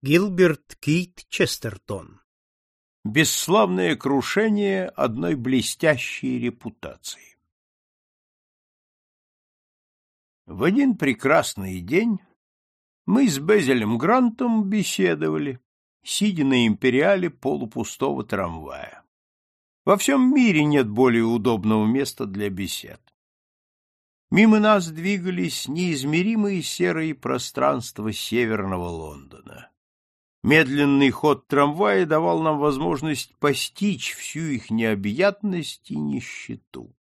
Гилберт Кит Честертон Бесславное крушение одной блестящей репутации В один прекрасный день мы с Безелем Грантом беседовали, сидя на империале полупустого трамвая. Во всем мире нет более удобного места для бесед. Мимо нас двигались неизмеримые серые пространства северного Лондона. Медленный ход трамвая давал нам возможность постичь всю их необъятность и нищету.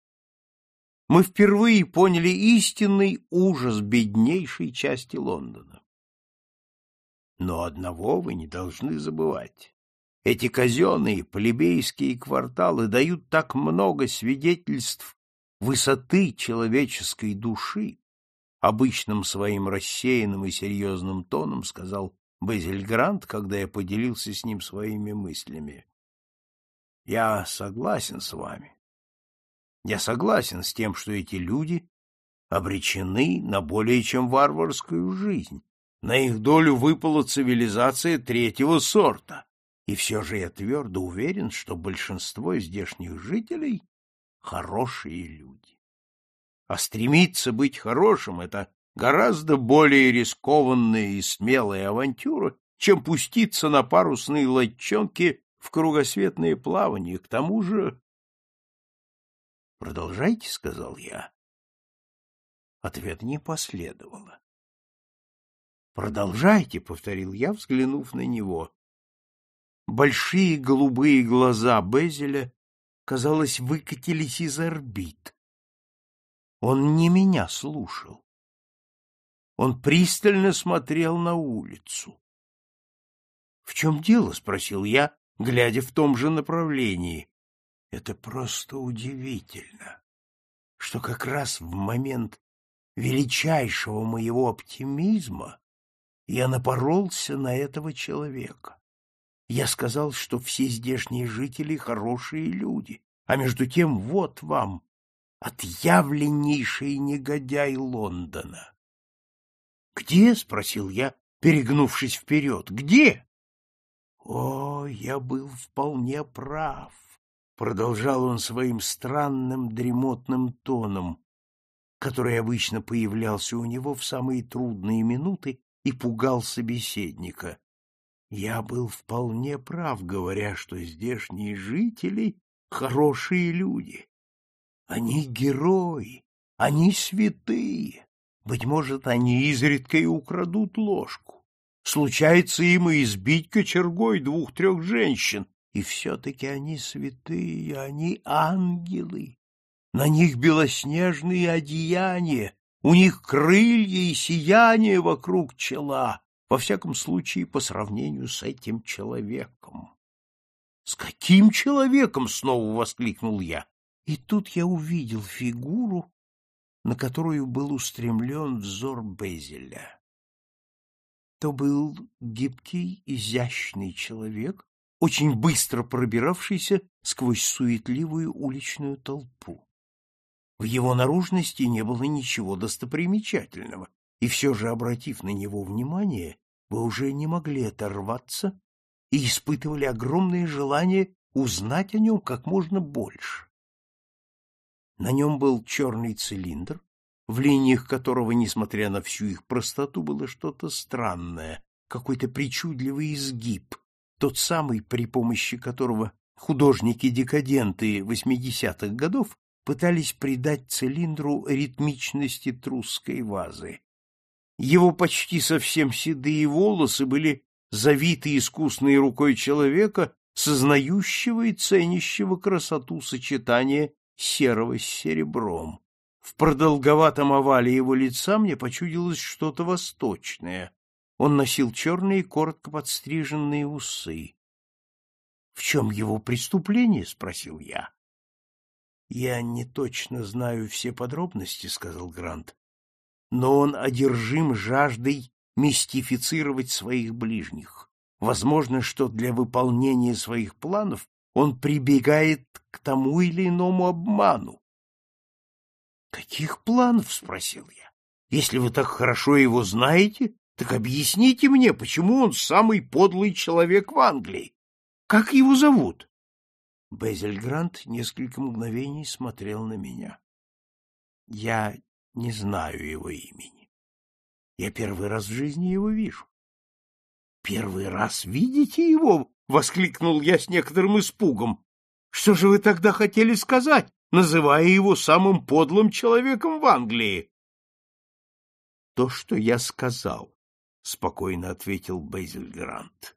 Мы впервые поняли истинный ужас беднейшей части Лондона. Но одного вы не должны забывать. Эти казенные плебейские кварталы дают так много свидетельств высоты человеческой души, обычным своим рассеянным и серьезным тоном сказал Безель Грант, когда я поделился с ним своими мыслями. Я согласен с вами. Я согласен с тем, что эти люди обречены на более чем варварскую жизнь. На их долю выпала цивилизация третьего сорта. И все же я твердо уверен, что большинство здешних жителей хорошие люди. А стремиться быть хорошим — это гораздо более рискованная и смелая авантюра, чем пуститься на парусные лодчонки в кругосветное плавание. К тому же... — Продолжайте, — сказал я. Ответ не последовало. — Продолжайте, — повторил я, взглянув на него. Большие голубые глаза Безеля казалось, выкатились из орбит. Он не меня слушал. Он пристально смотрел на улицу. — В чем дело? — спросил я, глядя в том же направлении. — Это просто удивительно, что как раз в момент величайшего моего оптимизма я напоролся на этого человека. Я сказал, что все здешние жители хорошие люди, а между тем вот вам отъявленнейший негодяй Лондона. «Где?» — спросил я, перегнувшись вперед. «Где?» «О, я был вполне прав», — продолжал он своим странным дремотным тоном, который обычно появлялся у него в самые трудные минуты и пугал собеседника. Я был вполне прав, говоря, что здешние жители — хорошие люди. Они герои, они святые. Быть может, они изредка и украдут ложку. Случается им и избить кочергой двух-трех женщин, и все-таки они святые, они ангелы. На них белоснежные одеяния, у них крылья и сияние вокруг чела, во всяком случае, по сравнению с этим человеком. — С каким человеком? — снова воскликнул я. И тут я увидел фигуру, на которую был устремлен взор Безеля. То был гибкий, изящный человек, очень быстро пробиравшийся сквозь суетливую уличную толпу. В его наружности не было ничего достопримечательного, и все же, обратив на него внимание, вы уже не могли оторваться и испытывали огромное желание узнать о нем как можно больше. На нем был черный цилиндр, в линиях которого, несмотря на всю их простоту, было что-то странное, какой-то причудливый изгиб, тот самый, при помощи которого художники-декаденты 80-х годов пытались придать цилиндру ритмичности трусской вазы. Его почти совсем седые волосы были завиты искусной рукой человека, сознающего и ценящего красоту сочетания серого с серебром. В продолговатом овале его лица мне почудилось что-то восточное. Он носил черные, коротко подстриженные усы. — В чем его преступление? — спросил я. — Я не точно знаю все подробности, — сказал Грант но он одержим жаждой мистифицировать своих ближних. Возможно, что для выполнения своих планов он прибегает к тому или иному обману. — Каких планов? — спросил я. — Если вы так хорошо его знаете, Так объясните мне, почему он самый подлый человек в Англии? Как его зовут? Безель Грант несколько мгновений смотрел на меня. Я не знаю его имени. Я первый раз в жизни его вижу. Первый раз видите его? Воскликнул я с некоторым испугом. Что же вы тогда хотели сказать, называя его самым подлым человеком в Англии? То, что я сказал, спокойно ответил Безель Грант.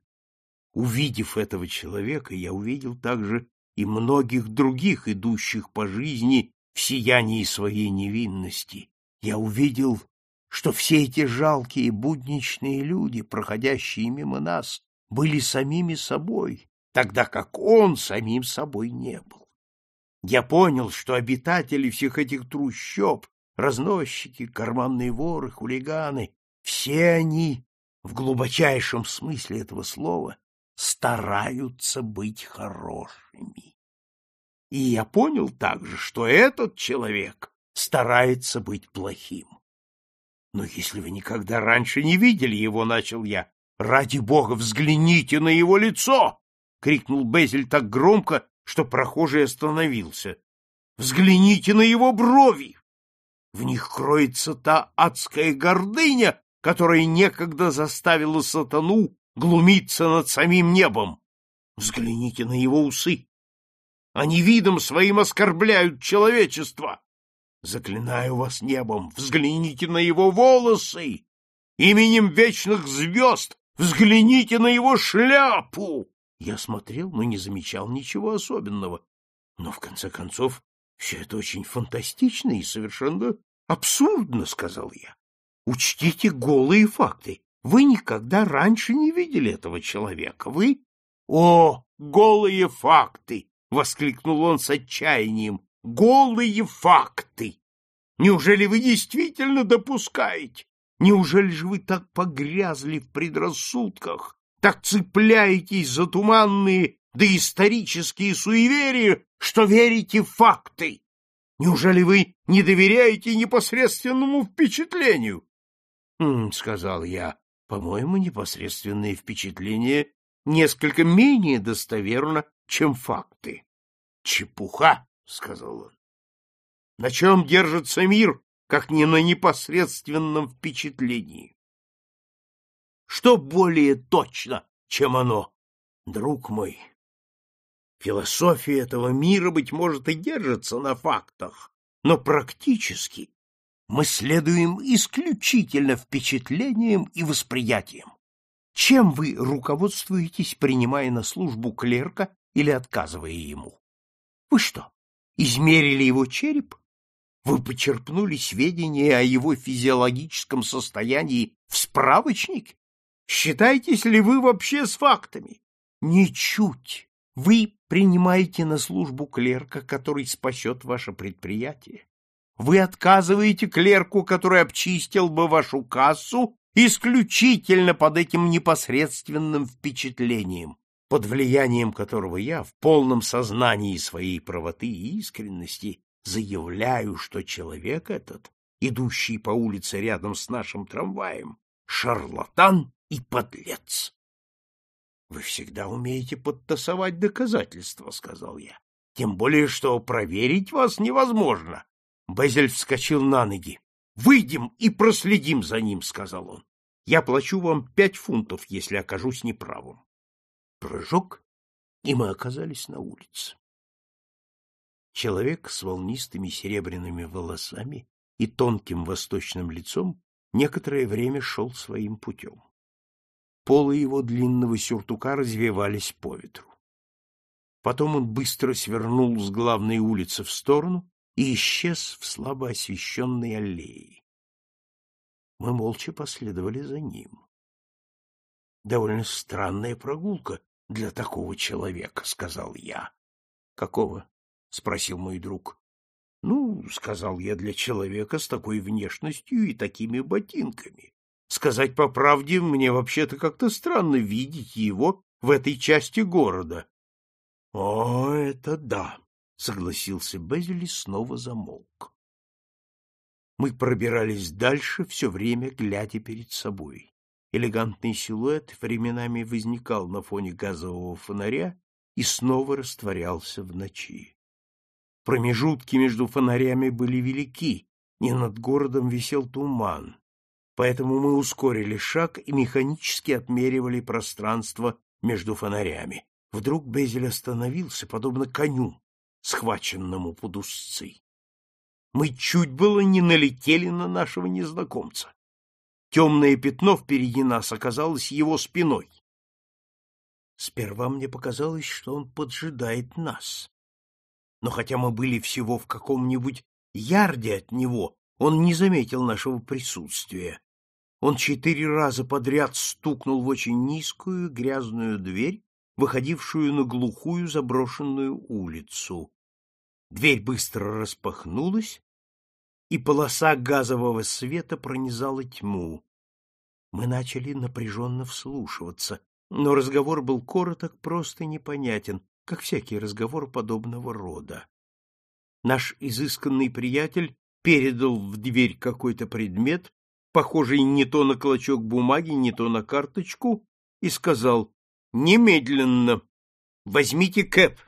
Увидев этого человека, я увидел также и многих других, идущих по жизни в сиянии своей невинности. Я увидел, что все эти жалкие будничные люди, проходящие мимо нас, были самими собой, тогда как он самим собой не был. Я понял, что обитатели всех этих трущоб, разносчики, карманные воры, хулиганы, все они, в глубочайшем смысле этого слова, стараются быть хорошими. И я понял также, что этот человек старается быть плохим. Но если вы никогда раньше не видели его, начал я, ради бога, взгляните на его лицо! крикнул Безель так громко, что прохожий остановился. Взгляните на его брови! В них кроется та адская гордыня, которая некогда заставила сатану глумиться над самим небом. Взгляните на его усы. Они видом своим оскорбляют человечество. Заклинаю вас небом, взгляните на его волосы. Именем вечных звезд взгляните на его шляпу. Я смотрел, но не замечал ничего особенного. Но, в конце концов, все это очень фантастично и совершенно абсурдно, — сказал я. Учтите голые факты. Вы никогда раньше не видели этого человека. Вы... О, голые факты! — воскликнул он с отчаянием. — Голые факты! Неужели вы действительно допускаете? Неужели же вы так погрязли в предрассудках, так цепляетесь за туманные доисторические суеверия, что верите в факты? Неужели вы не доверяете непосредственному впечатлению? — сказал я, — по-моему, непосредственное впечатление несколько менее достоверно, чем факты. — Чепуха, — сказал он. — На чем держится мир, как не на непосредственном впечатлении? Что более точно, чем оно? Друг мой, философия этого мира, быть может, и держится на фактах, но практически мы следуем исключительно впечатлениям и восприятиям. Чем вы руководствуетесь, принимая на службу клерка или отказывая ему? Вы что, измерили его череп? Вы почерпнули сведения о его физиологическом состоянии в справочнике? Считаетесь ли вы вообще с фактами? Ничуть. Вы принимаете на службу клерка, который спасет ваше предприятие. Вы отказываете клерку, который обчистил бы вашу кассу, исключительно под этим непосредственным впечатлением, под влиянием которого я в полном сознании своей правоты и искренности заявляю, что человек этот, идущий по улице рядом с нашим трамваем, шарлатан и подлец. — Вы всегда умеете подтасовать доказательства, — сказал я. — Тем более, что проверить вас невозможно. Безель вскочил на ноги. — Выйдем и проследим за ним, — сказал он. — Я плачу вам пять фунтов, если окажусь неправым. Прыжок, и мы оказались на улице. Человек с волнистыми серебряными волосами и тонким восточным лицом некоторое время шел своим путем. Полы его длинного сюртука развивались по ветру. Потом он быстро свернул с главной улицы в сторону и исчез в слабо освещенной аллее. Мы молча последовали за ним. — Довольно странная прогулка для такого человека, — сказал я. — Какого? — спросил мой друг. — Ну, — сказал я, — для человека с такой внешностью и такими ботинками. Сказать по правде, мне вообще-то как-то странно видеть его в этой части города. — О, это да! согласился Безель снова замолк. Мы пробирались дальше, все время глядя перед собой. Элегантный силуэт временами возникал на фоне газового фонаря и снова растворялся в ночи. Промежутки между фонарями были велики, и над городом висел туман, поэтому мы ускорили шаг и механически отмеривали пространство между фонарями. Вдруг Безель остановился, подобно коню, схваченному под узцы. Мы чуть было не налетели на нашего незнакомца. Темное пятно впереди нас оказалось его спиной. Сперва мне показалось, что он поджидает нас. Но хотя мы были всего в каком-нибудь ярде от него, он не заметил нашего присутствия. Он четыре раза подряд стукнул в очень низкую грязную дверь, выходившую на глухую заброшенную улицу. Дверь быстро распахнулась, и полоса газового света пронизала тьму. Мы начали напряженно вслушиваться, но разговор был короток, просто непонятен, как всякий разговор подобного рода. Наш изысканный приятель передал в дверь какой-то предмет, похожий не то на клочок бумаги, не то на карточку, и сказал «Немедленно! Возьмите кэп!»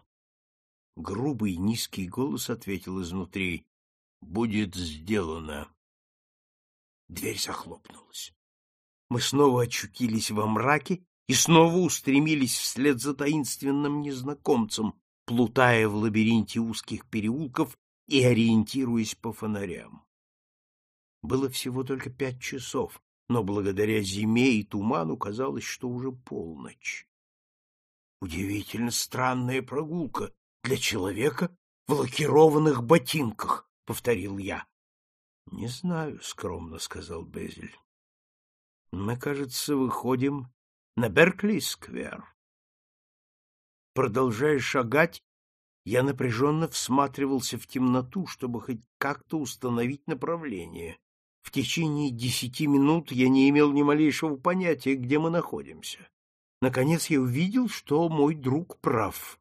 Грубый низкий голос ответил изнутри будет сделано. Дверь захлопнулась. Мы снова очутились во мраке и снова устремились вслед за таинственным незнакомцем, плутая в лабиринте узких переулков и ориентируясь по фонарям. Было всего только пять часов, но благодаря зиме и туману казалось, что уже полночь. Удивительно странная прогулка для человека в лакированных ботинках, — повторил я. — Не знаю, — скромно сказал Безель. — Мы, кажется, выходим на Беркли-сквер. Продолжая шагать, я напряженно всматривался в темноту, чтобы хоть как-то установить направление. В течение десяти минут я не имел ни малейшего понятия, где мы находимся. Наконец я увидел, что мой друг прав.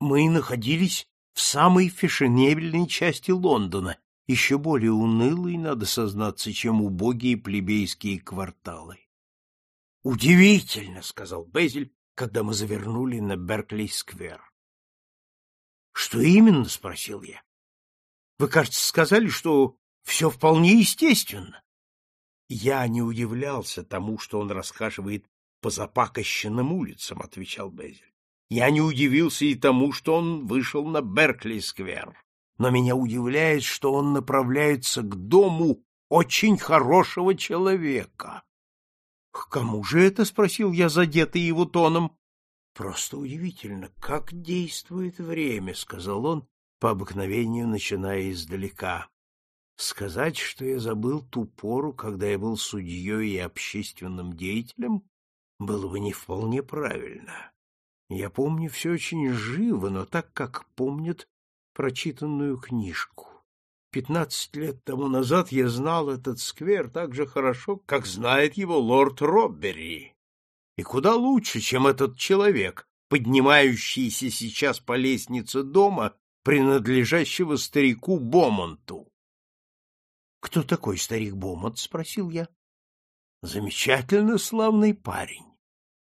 Мы находились в самой фешенебельной части Лондона, еще более унылой, надо сознаться, чем убогие плебейские кварталы. «Удивительно!» — сказал Безель, когда мы завернули на Беркли-сквер. «Что именно?» — спросил я. «Вы, кажется, сказали, что все вполне естественно». «Я не удивлялся тому, что он расхаживает по запакощенным улицам», — отвечал Безель. Я не удивился и тому, что он вышел на Беркли-сквер. Но меня удивляет, что он направляется к дому очень хорошего человека. — К кому же это? — спросил я, задетый его тоном. — Просто удивительно, как действует время, — сказал он, по обыкновению начиная издалека. Сказать, что я забыл ту пору, когда я был судьей и общественным деятелем, было бы не вполне правильно. Я помню все очень живо, но так, как помнят прочитанную книжку. Пятнадцать лет тому назад я знал этот сквер так же хорошо, как знает его лорд Роббери. И куда лучше, чем этот человек, поднимающийся сейчас по лестнице дома, принадлежащего старику Бомонту. — Кто такой старик Бомонт? — спросил я. — Замечательно славный парень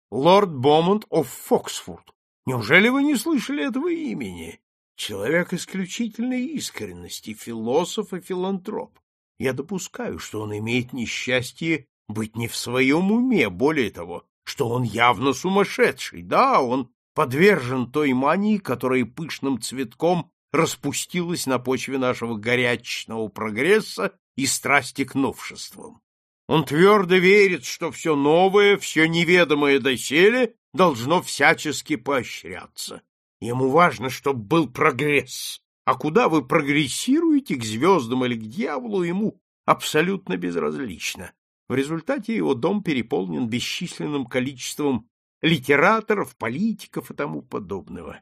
лорд Бомонт оф Фоксфорд. Неужели вы не слышали этого имени? Человек исключительной искренности, философ и филантроп. Я допускаю, что он имеет несчастье быть не в своем уме, более того, что он явно сумасшедший. Да, он подвержен той мании, которая пышным цветком распустилась на почве нашего горячечного прогресса и страсти к новшествам. Он твердо верит, что все новое, все неведомое доселе должно всячески поощряться. Ему важно, чтобы был прогресс. А куда вы прогрессируете, к звездам или к дьяволу, ему абсолютно безразлично. В результате его дом переполнен бесчисленным количеством литераторов, политиков и тому подобного.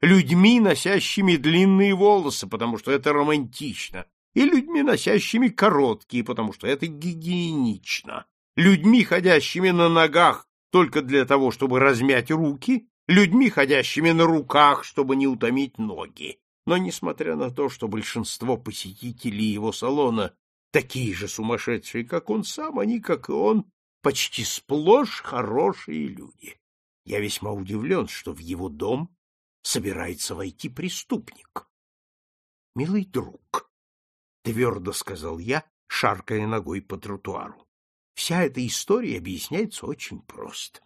Людьми, носящими длинные волосы, потому что это романтично, и людьми, носящими короткие, потому что это гигиенично, людьми, ходящими на ногах только для того, чтобы размять руки, людьми, ходящими на руках, чтобы не утомить ноги. Но, несмотря на то, что большинство посетителей его салона такие же сумасшедшие, как он сам, они, как и он, почти сплошь хорошие люди. Я весьма удивлен, что в его дом собирается войти преступник. — Милый друг, — твердо сказал я, шаркая ногой по тротуару, — вся эта история объясняется очень просто.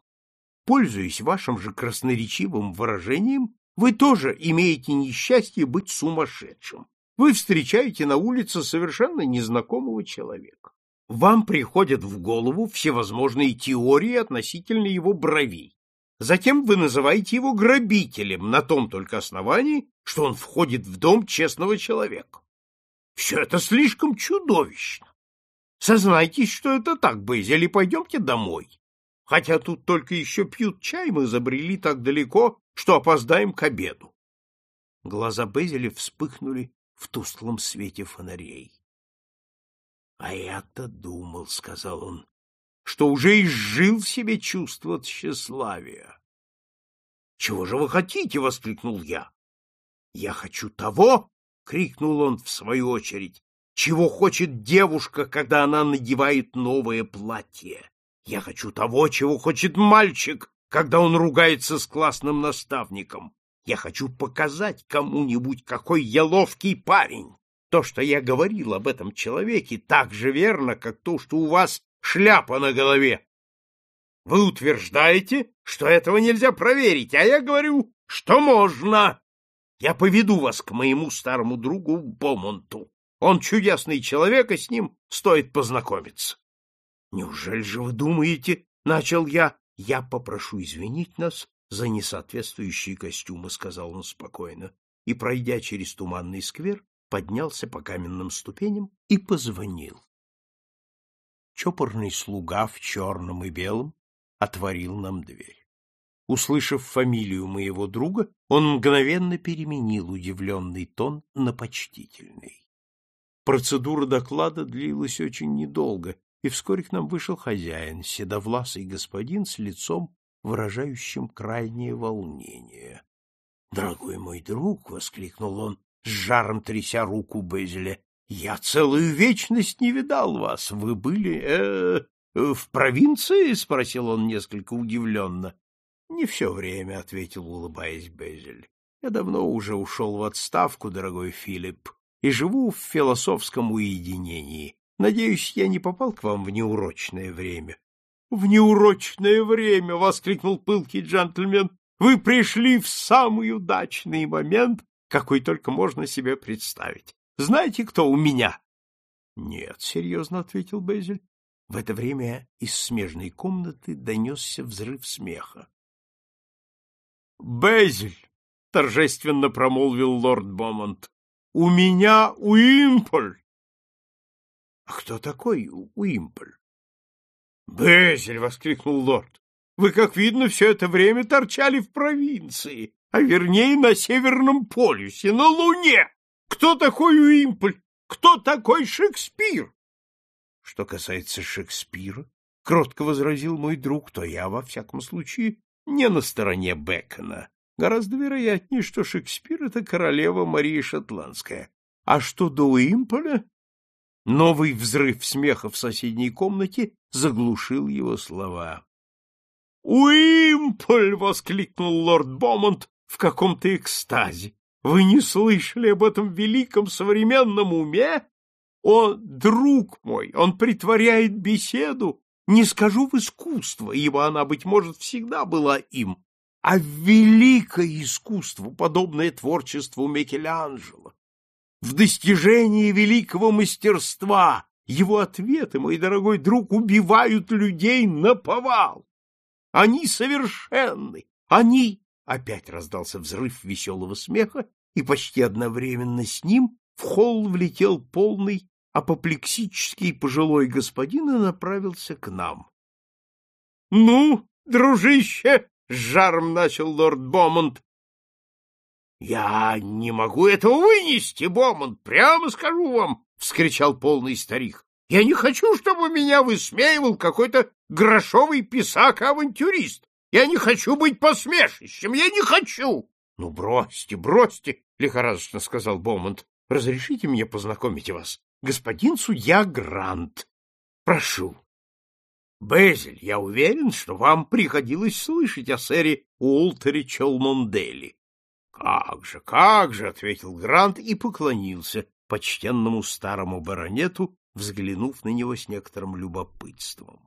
Пользуясь вашим же красноречивым выражением, вы тоже имеете несчастье быть сумасшедшим. Вы встречаете на улице совершенно незнакомого человека. Вам приходят в голову всевозможные теории относительно его бровей. Затем вы называете его грабителем на том только основании, что он входит в дом честного человека. Все это слишком чудовищно. Сознайтесь, что это так, Бейзель, и пойдемте домой. Хотя тут только еще пьют чай, мы забрели так далеко, что опоздаем к обеду. Глаза Безеля вспыхнули в тусклом свете фонарей. — А я-то думал, — сказал он, — что уже изжил в себе чувство тщеславия. — Чего же вы хотите? — воскликнул я. — Я хочу того, — крикнул он в свою очередь, — чего хочет девушка, когда она надевает новое платье. Я хочу того, чего хочет мальчик, когда он ругается с классным наставником. Я хочу показать кому-нибудь, какой я ловкий парень. То, что я говорил об этом человеке, так же верно, как то, что у вас шляпа на голове. Вы утверждаете, что этого нельзя проверить, а я говорю, что можно. Я поведу вас к моему старому другу Бомонту. Он чудесный человек, и с ним стоит познакомиться. — Неужели же вы думаете, — начал я, — я попрошу извинить нас за несоответствующие костюмы, — сказал он спокойно, и, пройдя через туманный сквер, поднялся по каменным ступеням и позвонил. Чопорный слуга в черном и белом отворил нам дверь. Услышав фамилию моего друга, он мгновенно переменил удивленный тон на почтительный. Процедура доклада длилась очень недолго, и вскоре к нам вышел хозяин, седовласый господин с лицом выражающим крайнее волнение. — Дорогой мой друг! — воскликнул он, с жаром тряся руку Безеля. — Я целую вечность не видал вас. Вы были э, в провинции? — спросил он несколько удивленно. — Не все время, — ответил, улыбаясь Безель. — Я давно уже ушел в отставку, дорогой Филипп, и живу в философском уединении. Надеюсь, я не попал к вам в неурочное время. В неурочное время, воскликнул пылкий джентльмен. Вы пришли в самый удачный момент, какой только можно себе представить. Знаете, кто у меня? Нет, серьезно ответил Безель. В это время из смежной комнаты донесся взрыв смеха. Безель, торжественно промолвил лорд Бомонт, у меня Уимполь. Кто такой Уимполь? Безель! — воскликнул лорд. — Вы, как видно, все это время торчали в провинции, а вернее на Северном полюсе, на Луне. Кто такой Уимполь? Кто такой Шекспир? — Что касается Шекспира, — кротко возразил мой друг, — то я, во всяком случае, не на стороне Бекона. Гораздо вероятнее, что Шекспир — это королева Мария Шотландская. А что до Уимполя, Новый взрыв смеха в соседней комнате заглушил его слова. «Уимполь!» — воскликнул лорд Бомонт в каком-то экстазе. «Вы не слышали об этом великом современном уме? О, друг мой, он притворяет беседу, не скажу в искусство, ибо она, быть может, всегда была им, а в великое искусство, подобное творчеству Микеланджело, в достижении великого мастерства. Его ответы, мой дорогой друг, убивают людей на повал. Они совершенны. Они... Опять раздался взрыв веселого смеха, и почти одновременно с ним в холл влетел полный апоплексический пожилой господин и направился к нам. — Ну, дружище, — с жаром начал лорд Бомонд, — Я не могу этого вынести, Бомонд, прямо скажу вам, — вскричал полный старик. — Я не хочу, чтобы меня высмеивал какой-то грошовый писак-авантюрист. Я не хочу быть посмешищем, я не хочу. — Ну, бросьте, бросьте, — лихорадочно сказал Бомонд. — Разрешите мне познакомить вас господин судья Грант. Прошу. Безель, я уверен, что вам приходилось слышать о сэре Уолтере Челмонделе. — Как же, как же, — ответил Грант и поклонился почтенному старому баронету, взглянув на него с некоторым любопытством.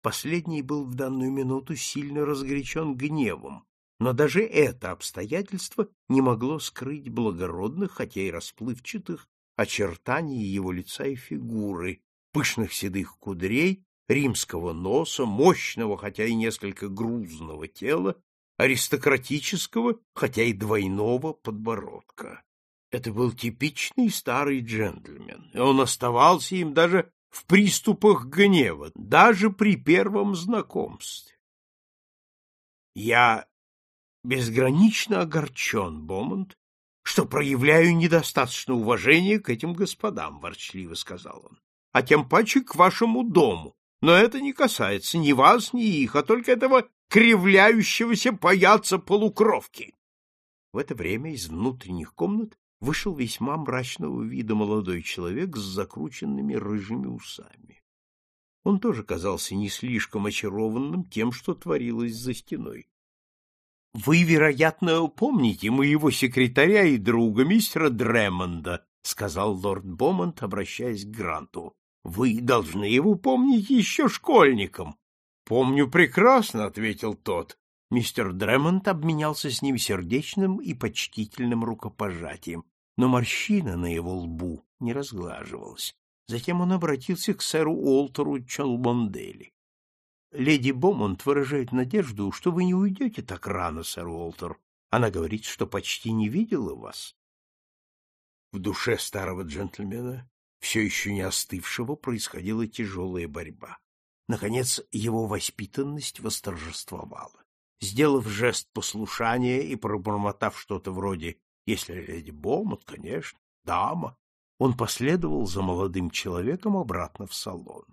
Последний был в данную минуту сильно разгорячен гневом, но даже это обстоятельство не могло скрыть благородных, хотя и расплывчатых, очертаний его лица и фигуры, пышных седых кудрей, римского носа, мощного, хотя и несколько грузного тела, аристократического, хотя и двойного подбородка. Это был типичный старый джентльмен, и он оставался им даже в приступах гнева, даже при первом знакомстве. Я безгранично огорчен, Бомонд, что проявляю недостаточно уважения к этим господам, — ворчливо сказал он, — а тем паче к вашему дому. Но это не касается ни вас, ни их, а только этого кривляющегося паяца полукровки. В это время из внутренних комнат вышел весьма мрачного вида молодой человек с закрученными рыжими усами. Он тоже казался не слишком очарованным тем, что творилось за стеной. — Вы, вероятно, помните моего секретаря и друга, мистера Дремонда, — сказал лорд Бомонт, обращаясь к Гранту. — Вы должны его помнить еще школьником. — Помню прекрасно, — ответил тот. Мистер Дремонт обменялся с ним сердечным и почтительным рукопожатием, но морщина на его лбу не разглаживалась. Затем он обратился к сэру Уолтеру Чалбондели. Леди Бомонт выражает надежду, что вы не уйдете так рано, сэр Уолтер. Она говорит, что почти не видела вас. В душе старого джентльмена, все еще не остывшего, происходила тяжелая борьба. Наконец, его воспитанность восторжествовала. Сделав жест послушания и пробормотав что-то вроде «Если леди Бомонт, конечно, дама», он последовал за молодым человеком обратно в салон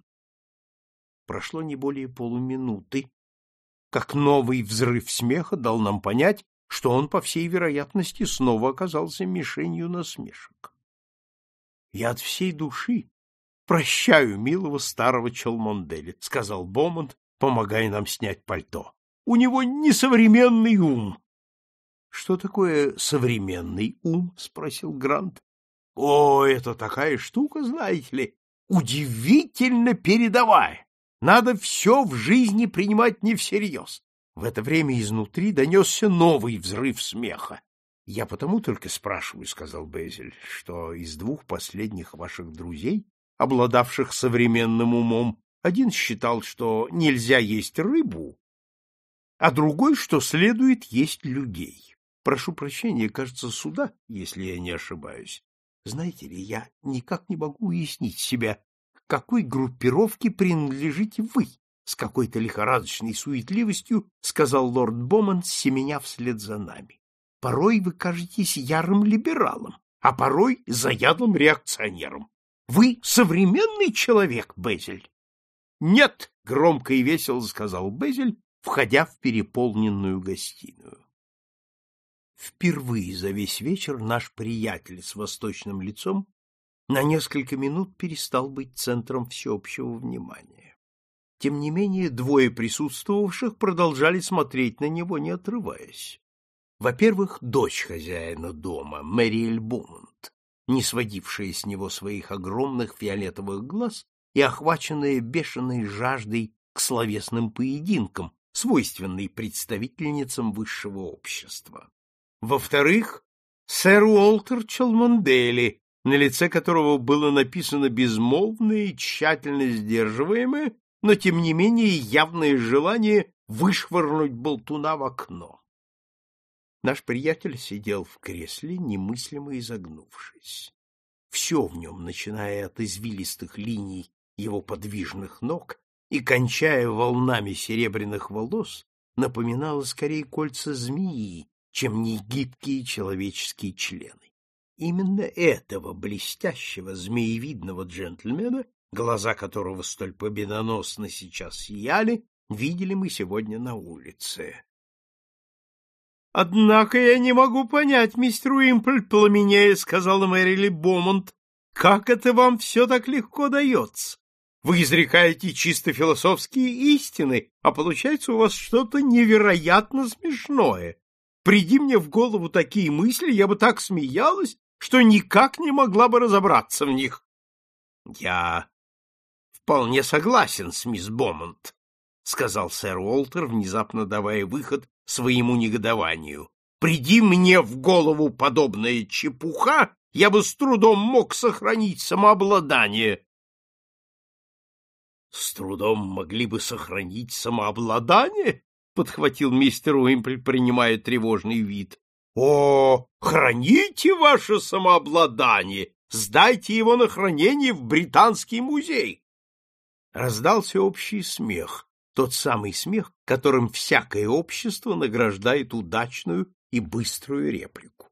прошло не более полуминуты, как новый взрыв смеха дал нам понять, что он, по всей вероятности, снова оказался мишенью насмешек. Я от всей души прощаю милого старого Челмонделя, — сказал Бомонд, помогая нам снять пальто. У него несовременный ум. — Что такое современный ум? — спросил Грант. — О, это такая штука, знаете ли, удивительно передовая. Надо все в жизни принимать не всерьез. В это время изнутри донесся новый взрыв смеха. — Я потому только спрашиваю, — сказал Безель, — что из двух последних ваших друзей, обладавших современным умом, один считал, что нельзя есть рыбу, а другой, что следует есть людей. Прошу прощения, кажется, суда, если я не ошибаюсь. Знаете ли, я никак не могу уяснить себя, какой группировке принадлежите вы? С какой-то лихорадочной суетливостью сказал лорд Боман, семеня вслед за нами. Порой вы кажетесь ярым либералом, а порой заядлым реакционером. Вы современный человек, Безель? Нет, громко и весело сказал Безель, входя в переполненную гостиную. Впервые за весь вечер наш приятель с восточным лицом на несколько минут перестал быть центром всеобщего внимания. Тем не менее, двое присутствовавших продолжали смотреть на него, не отрываясь. Во-первых, дочь хозяина дома, Мэриэль Бумонт, не сводившая с него своих огромных фиолетовых глаз и охваченная бешеной жаждой к словесным поединкам, свойственной представительницам высшего общества. Во-вторых, сэр Уолтер Челмондели, на лице которого было написано безмолвное и тщательно сдерживаемое, но тем не менее явное желание вышвырнуть болтуна в окно. Наш приятель сидел в кресле, немыслимо изогнувшись. Все в нем, начиная от извилистых линий его подвижных ног и кончая волнами серебряных волос, напоминало скорее кольца змеи, чем негибкие человеческие члены. Именно этого блестящего змеевидного джентльмена, глаза которого столь победоносно сейчас сияли, видели мы сегодня на улице. — Однако я не могу понять, мистер Уимпль, пламенея, — сказала Мэрили Бомонт, Как это вам все так легко дается? Вы изрекаете чисто философские истины, а получается у вас что-то невероятно смешное. Приди мне в голову такие мысли, я бы так смеялась, что никак не могла бы разобраться в них. Я вполне согласен с мисс Бомонт, сказал сэр Уолтер, внезапно давая выход своему негодованию. Приди мне в голову подобная чепуха, я бы с трудом мог сохранить самообладание. — С трудом могли бы сохранить самообладание? — подхватил мистер Уимпль, принимая тревожный вид. — О, храните ваше самообладание! Сдайте его на хранение в Британский музей! Раздался общий смех, тот самый смех, которым всякое общество награждает удачную и быструю реплику.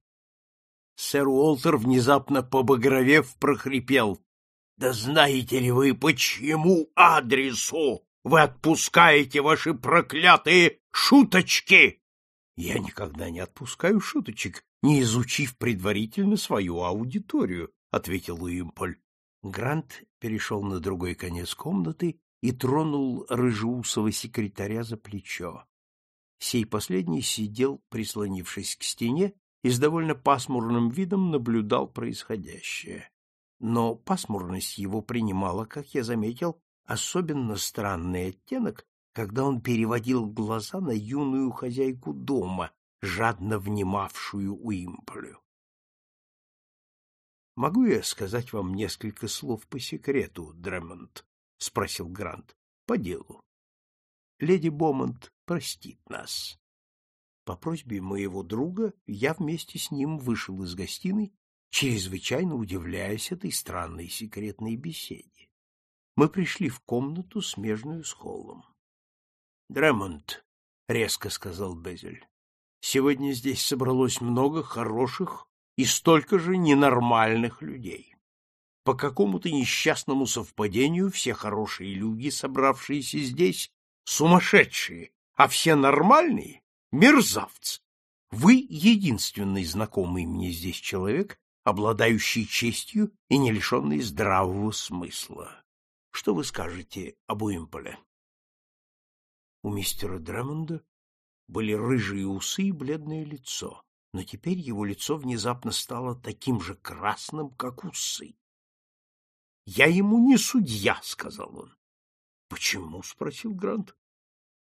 Сэр Уолтер, внезапно побагровев, прохрипел. — Да знаете ли вы, почему адресу вы отпускаете ваши проклятые шуточки? — Я никогда не отпускаю шуточек, не изучив предварительно свою аудиторию, — ответил Уимполь. Грант перешел на другой конец комнаты и тронул рыжеусого секретаря за плечо. Сей последний сидел, прислонившись к стене, и с довольно пасмурным видом наблюдал происходящее. Но пасмурность его принимала, как я заметил, особенно странный оттенок, когда он переводил глаза на юную хозяйку дома, жадно внимавшую Уимполю. «Могу я сказать вам несколько слов по секрету, Дремонт?» — спросил Грант. «По делу. Леди Бомонт простит нас». По просьбе моего друга я вместе с ним вышел из гостиной, чрезвычайно удивляясь этой странной секретной беседе. Мы пришли в комнату, смежную с холлом. — Дремонт, — резко сказал Безель, — сегодня здесь собралось много хороших и столько же ненормальных людей. По какому-то несчастному совпадению все хорошие люди, собравшиеся здесь, сумасшедшие, а все нормальные Мерзавцы! Вы единственный знакомый мне здесь человек, обладающий честью и не лишенный здравого смысла. Что вы скажете об Уимполе? У мистера Дремонда были рыжие усы и бледное лицо, но теперь его лицо внезапно стало таким же красным, как усы. — Я ему не судья, — сказал он. — Почему? — спросил Грант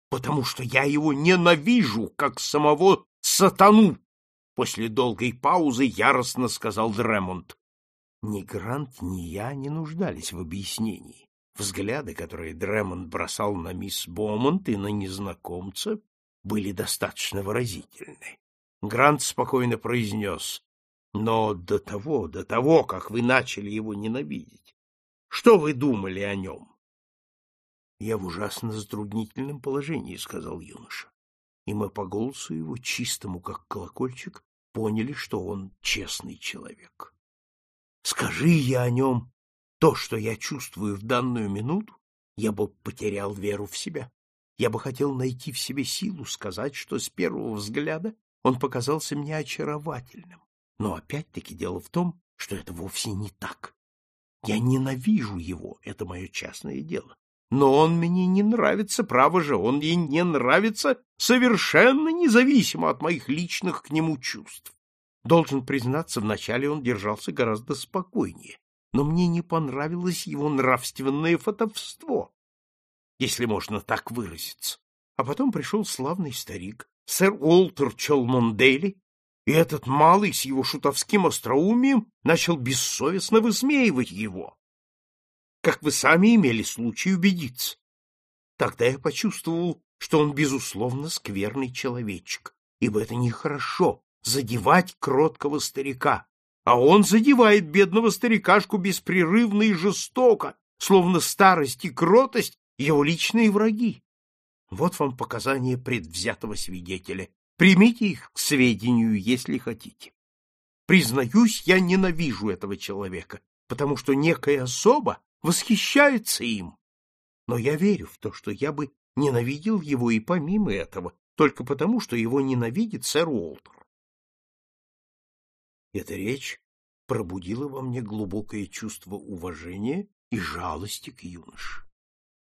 потому что я его ненавижу, как самого сатану, после долгой паузы яростно сказал Дремонт. Ни Грант, ни я не нуждались в объяснении. Взгляды, которые Дремонт бросал на мисс Бомонт и на незнакомца, были достаточно выразительны. Грант спокойно произнес, «Но до того, до того, как вы начали его ненавидеть, что вы думали о нем?» — Я в ужасно затруднительном положении, — сказал юноша. И мы по голосу его, чистому как колокольчик, поняли, что он честный человек. Скажи я о нем то, что я чувствую в данную минуту, я бы потерял веру в себя. Я бы хотел найти в себе силу сказать, что с первого взгляда он показался мне очаровательным. Но опять-таки дело в том, что это вовсе не так. Я ненавижу его, это мое частное дело. Но он мне не нравится, право же, он ей не нравится совершенно независимо от моих личных к нему чувств. Должен признаться, вначале он держался гораздо спокойнее, но мне не понравилось его нравственное фотовство, если можно так выразиться. А потом пришел славный старик, сэр Уолтер Челмондейли, и этот малый с его шутовским остроумием начал бессовестно высмеивать его как вы сами имели случай убедиться. Тогда я почувствовал, что он, безусловно, скверный человечек, ибо это нехорошо — задевать кроткого старика, а он задевает бедного старикашку беспрерывно и жестоко, словно старость и кротость — его личные враги. Вот вам показания предвзятого свидетеля. Примите их к сведению, если хотите. Признаюсь, я ненавижу этого человека, потому что некая особа восхищается им. Но я верю в то, что я бы ненавидел его и помимо этого, только потому, что его ненавидит сэр Уолтер. Эта речь пробудило во мне глубокое чувство уважения и жалости к юноше.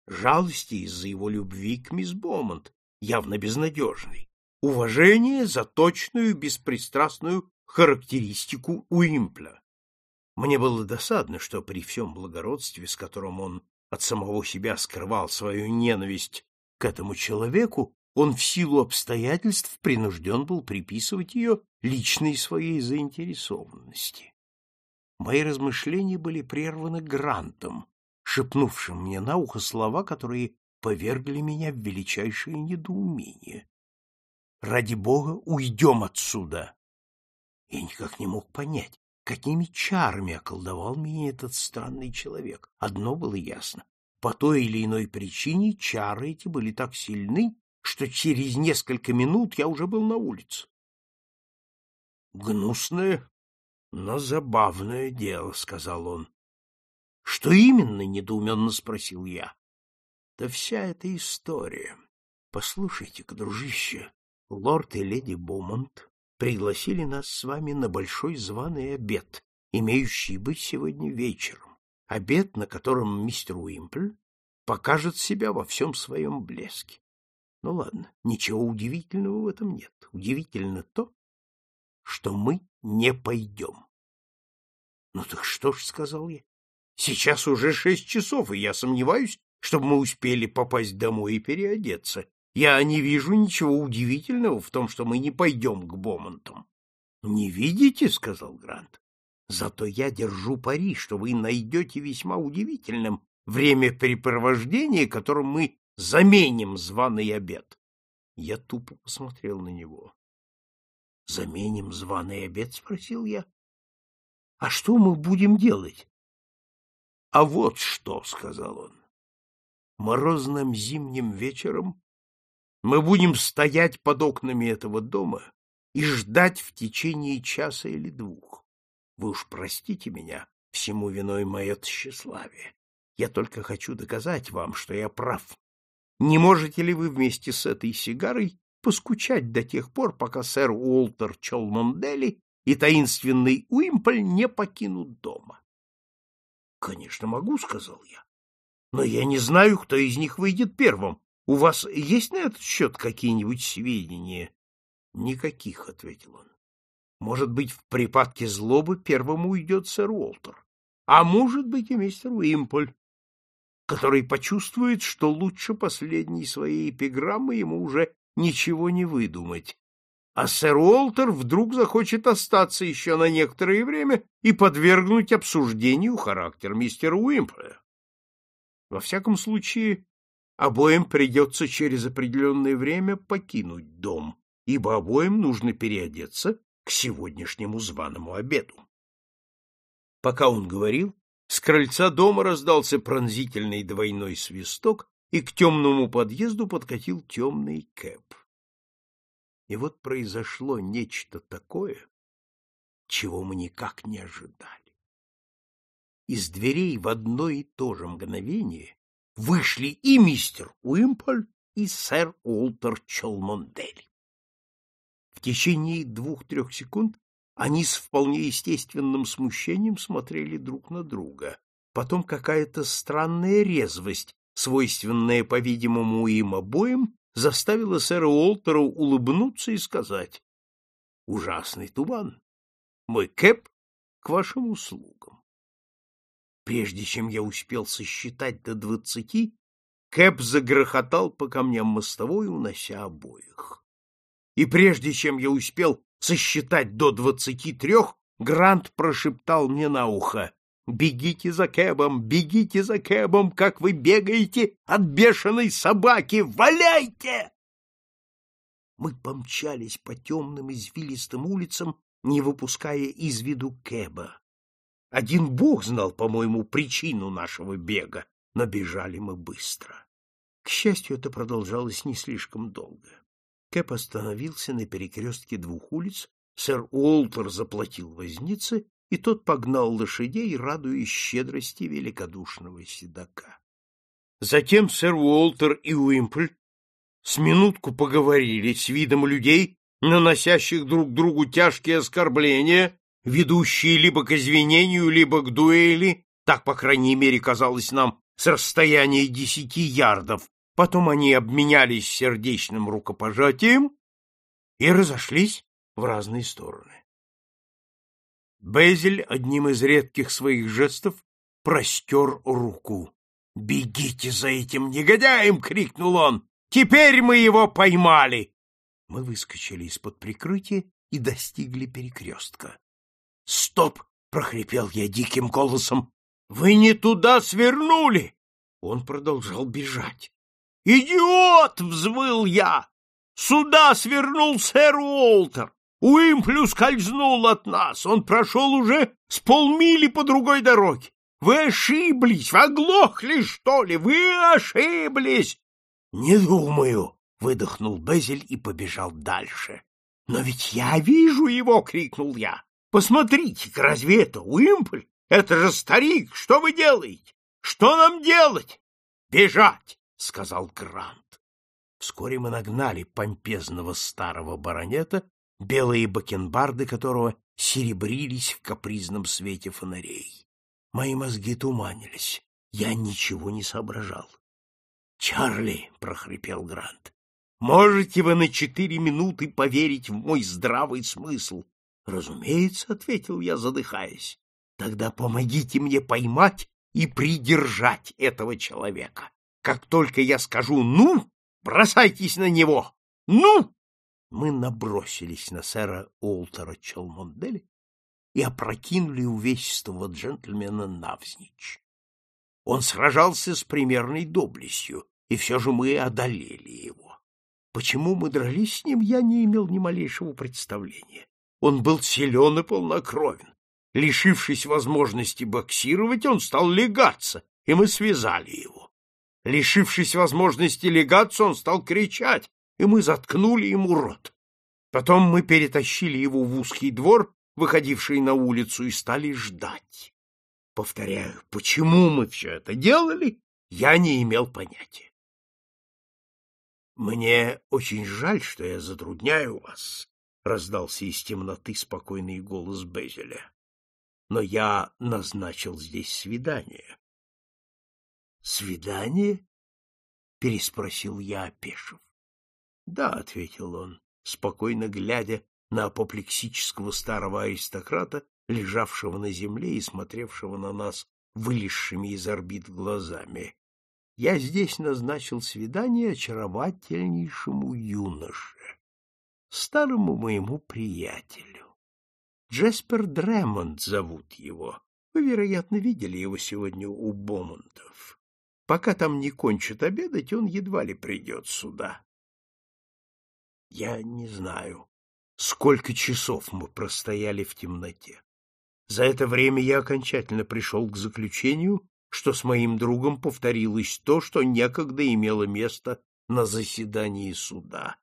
Жалости из-за его любви к мисс Бомонт, явно безнадежной, уважение за точную беспристрастную характеристику Уимпля. Мне было досадно, что при всем благородстве, с которым он от самого себя скрывал свою ненависть к этому человеку, он в силу обстоятельств принужден был приписывать ее личной своей заинтересованности. Мои размышления были прерваны Грантом, шепнувшим мне на ухо слова, которые повергли меня в величайшее недоумение. «Ради Бога, уйдем отсюда!» Я никак не мог понять, какими чарами околдовал меня этот странный человек. Одно было ясно. По той или иной причине чары эти были так сильны, что через несколько минут я уже был на улице. «Гнусное, но забавное дело», — сказал он. «Что именно?» — недоуменно спросил я. «Да вся эта история. Послушайте-ка, дружище, лорд и леди Бомонт пригласили нас с вами на большой званый обед, имеющий быть сегодня вечером. Обед, на котором мистер Уимпль покажет себя во всем своем блеске. Ну ладно, ничего удивительного в этом нет. Удивительно то, что мы не пойдем. — Ну так что ж, — сказал я, — сейчас уже шесть часов, и я сомневаюсь, чтобы мы успели попасть домой и переодеться. Я не вижу ничего удивительного в том, что мы не пойдем к Бомонтам. — Не видите, — сказал Грант. — Зато я держу пари, что вы найдете весьма удивительным времяпрепровождение, которым мы заменим званый обед. Я тупо посмотрел на него. — Заменим званый обед? — спросил я. — А что мы будем делать? — А вот что, — сказал он. Морозным зимним вечером мы будем стоять под окнами этого дома и ждать в течение часа или двух. Вы уж простите меня, всему виной мое тщеславие. Я только хочу доказать вам, что я прав. Не можете ли вы вместе с этой сигарой поскучать до тех пор, пока сэр Уолтер Чолмондели и таинственный Уимполь не покинут дома? — Конечно, могу, — сказал я. — Но я не знаю, кто из них выйдет первым. У вас есть на этот счет какие-нибудь сведения? — Никаких, — ответил он. — Может быть, в припадке злобы первым уйдет сэр Уолтер, а может быть и мистер Уимполь который почувствует, что лучше последней своей эпиграммы ему уже ничего не выдумать. А сэр Уолтер вдруг захочет остаться еще на некоторое время и подвергнуть обсуждению характер мистера Уимпля. Во всяком случае, обоим придется через определенное время покинуть дом, ибо обоим нужно переодеться к сегодняшнему званому обеду. Пока он говорил, с крыльца дома раздался пронзительный двойной свисток, и к темному подъезду подкатил темный кэп. И вот произошло нечто такое, чего мы никак не ожидали. Из дверей в одно и то же мгновение вышли и мистер Уимполь, и сэр Уолтер Чолмондели. В течение двух-трех секунд они с вполне естественным смущением смотрели друг на друга. Потом какая-то странная резвость, свойственная, по-видимому, им обоим, заставила сэра Уолтера улыбнуться и сказать «Ужасный туман! Мой кэп к вашим услугам!» Прежде чем я успел сосчитать до двадцати, Кэп загрохотал по камням мостовой, унося обоих. И прежде чем я успел сосчитать до двадцати трех, Грант прошептал мне на ухо. «Бегите за Кэбом, бегите за Кэбом, как вы бегаете от бешеной собаки! Валяйте!» Мы помчались по темным извилистым улицам, не выпуская из виду Кэба. Один бог знал, по-моему, причину нашего бега, но бежали мы быстро. К счастью, это продолжалось не слишком долго. Кэп остановился на перекрестке двух улиц, сэр Уолтер заплатил вознице, и тот погнал лошадей, радуясь щедрости великодушного седока. Затем сэр Уолтер и Уимпль с минутку поговорили с видом людей, наносящих друг другу тяжкие оскорбления, ведущие либо к извинению, либо к дуэли, так, по крайней мере, казалось нам, с расстояния десяти ярдов. Потом они обменялись сердечным рукопожатием и разошлись в разные стороны. Безель одним из редких своих жестов простер руку. «Бегите за этим негодяем!» — крикнул он. «Теперь мы его поймали!» Мы выскочили из-под прикрытия и достигли перекрестка. «Стоп!» — прохрипел я диким голосом. «Вы не туда свернули!» Он продолжал бежать. «Идиот!» — взвыл я. «Сюда свернул сэр Уолтер! Уимплю скользнул от нас. Он прошел уже с полмили по другой дороге. Вы ошиблись, оглохли, что ли? Вы ошиблись. Не думаю, выдохнул Безель и побежал дальше. Но ведь я вижу его, крикнул я. Посмотрите, разве это Уимпль? Это же старик. Что вы делаете? Что нам делать? Бежать, сказал Грант. Вскоре мы нагнали помпезного старого баронета белые бакенбарды которого серебрились в капризном свете фонарей. Мои мозги туманились. Я ничего не соображал. «Чарли!» — прохрипел Грант. «Можете вы на четыре минуты поверить в мой здравый смысл?» «Разумеется», — ответил я, задыхаясь. «Тогда помогите мне поймать и придержать этого человека. Как только я скажу «ну», бросайтесь на него! Ну!» мы набросились на сэра Уолтера Челмонделя и опрокинули увесистого джентльмена навзничь. Он сражался с примерной доблестью, и все же мы одолели его. Почему мы дрались с ним, я не имел ни малейшего представления. Он был силен и полнокровен. Лишившись возможности боксировать, он стал легаться, и мы связали его. Лишившись возможности легаться, он стал кричать, и мы заткнули ему рот. Потом мы перетащили его в узкий двор, выходивший на улицу, и стали ждать. Повторяю, почему мы все это делали, я не имел понятия. Мне очень жаль, что я затрудняю вас, раздался из темноты спокойный голос Безеля. Но я назначил здесь свидание. Свидание? переспросил я, опешив. Да, ответил он, спокойно глядя на апоплексического старого аристократа, лежавшего на земле и смотревшего на нас вылезшими из орбит глазами. Я здесь назначил свидание очаровательнейшему юноше, старому моему приятелю. Джеспер Дремонд зовут его. Вы, вероятно, видели его сегодня у Бомонтов. Пока там не кончат обедать, он едва ли придет сюда. Я не знаю, сколько часов мы простояли в темноте. За это время я окончательно пришел к заключению, что с моим другом повторилось то, что некогда имело место на заседании суда.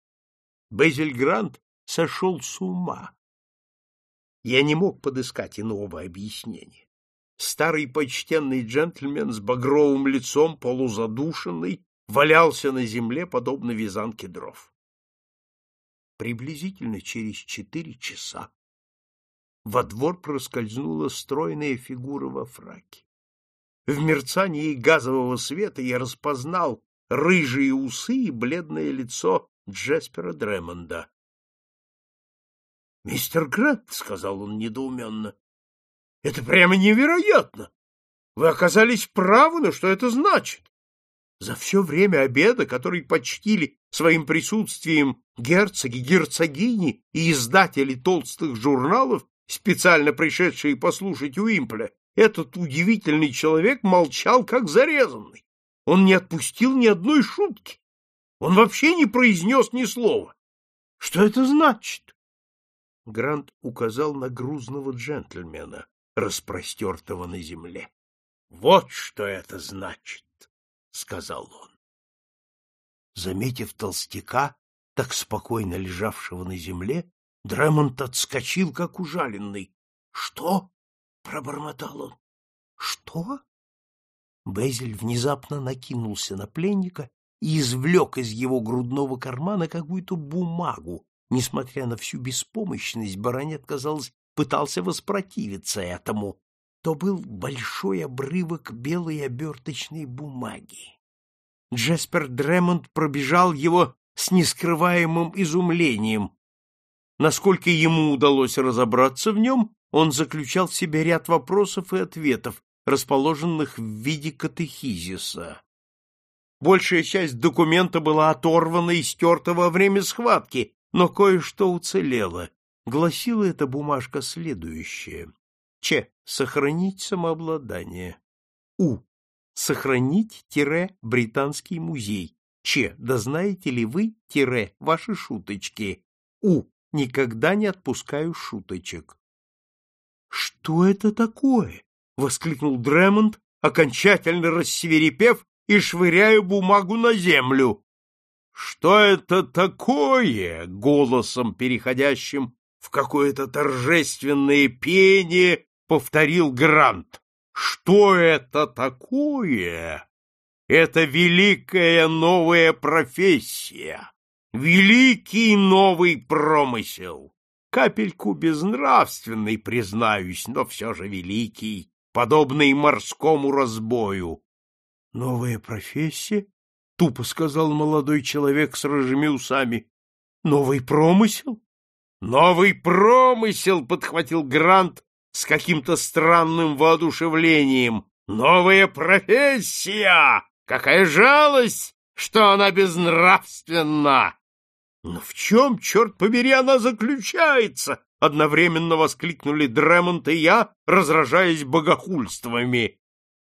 Безель Грант сошел с ума. Я не мог подыскать иного объяснения. Старый почтенный джентльмен с багровым лицом, полузадушенный, валялся на земле, подобно вязанке дров приблизительно через четыре часа во двор проскользнула стройная фигура во фраке. В мерцании газового света я распознал рыжие усы и бледное лицо Джеспера Дремонда. — Мистер Грант, — сказал он недоуменно, — это прямо невероятно! Вы оказались правы, но что это значит? За все время обеда, который почтили своим присутствием герцоги, герцогини и издатели толстых журналов, специально пришедшие послушать Уимпля, этот удивительный человек молчал, как зарезанный. Он не отпустил ни одной шутки. Он вообще не произнес ни слова. Что это значит? Грант указал на грузного джентльмена, распростертого на земле. — Вот что это значит, — сказал он. Заметив толстяка, так спокойно лежавшего на земле, Дремонт отскочил, как ужаленный. — Что? — пробормотал он. — Что? Безель внезапно накинулся на пленника и извлек из его грудного кармана какую-то бумагу. Несмотря на всю беспомощность, баронет, казалось, пытался воспротивиться этому, то был большой обрывок белой оберточной бумаги. Джеспер Дремонд пробежал его с нескрываемым изумлением. Насколько ему удалось разобраться в нем, он заключал в себе ряд вопросов и ответов, расположенных в виде катехизиса. Большая часть документа была оторвана и стерта во время схватки, но кое-что уцелело. Гласила эта бумажка следующее. Ч. Сохранить самообладание. У. Сохранить-британский музей. Ч. Да знаете ли вы, тире, ваши шуточки. У. Никогда не отпускаю шуточек. Что это такое? воскликнул Дремонд, окончательно рассверепев и швыряя бумагу на землю. Что это такое? голосом переходящим в какое-то торжественное пение повторил Грант. Что это такое? Это великая новая профессия, великий новый промысел. Капельку безнравственный, признаюсь, но все же великий, подобный морскому разбою. — Новая профессия? — тупо сказал молодой человек с рыжими усами. — Новый промысел? — Новый промысел! — подхватил Грант с каким-то странным воодушевлением. — Новая профессия! Какая жалость, что она безнравственна! Но в чем, черт побери, она заключается? Одновременно воскликнули Дремонт и я, разражаясь богохульствами.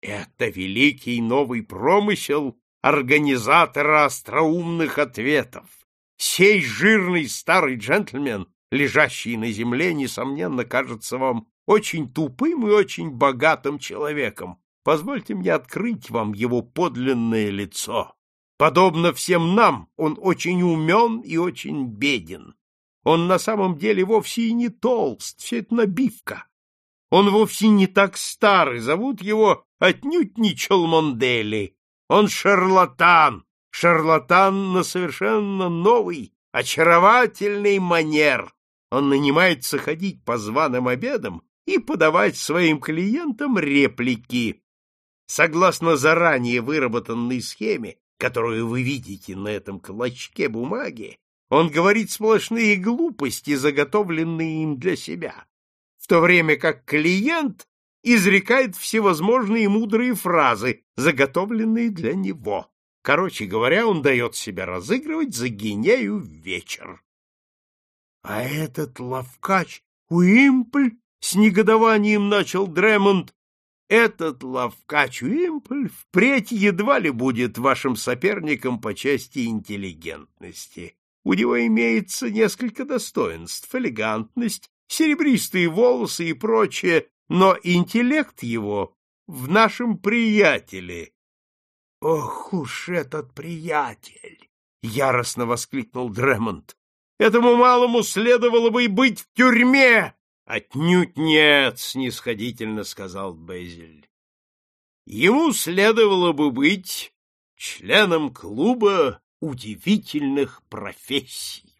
Это великий новый промысел организатора остроумных ответов. Сей жирный старый джентльмен, лежащий на земле, несомненно, кажется вам очень тупым и очень богатым человеком. Позвольте мне открыть вам его подлинное лицо. Подобно всем нам, он очень умен и очень беден. Он на самом деле вовсе и не толст, все это набивка. Он вовсе не так старый, зовут его отнюдь не Челмондели. Он шарлатан, шарлатан на совершенно новый, очаровательный манер. Он нанимается ходить по званым обедам и подавать своим клиентам реплики. Согласно заранее выработанной схеме, которую вы видите на этом клочке бумаги, он говорит сплошные глупости, заготовленные им для себя, в то время как клиент изрекает всевозможные мудрые фразы, заготовленные для него. Короче говоря, он дает себя разыгрывать за гинею вечер. А этот ловкач Уимпль с негодованием начал Дремонд, этот ловкач Уимпль впредь едва ли будет вашим соперником по части интеллигентности. У него имеется несколько достоинств, элегантность, серебристые волосы и прочее, но интеллект его в нашем приятеле. — Ох уж этот приятель! — яростно воскликнул Дремонт. — Этому малому следовало бы и быть в тюрьме! — Отнюдь нет, — снисходительно сказал Безель. Ему следовало бы быть членом клуба удивительных профессий.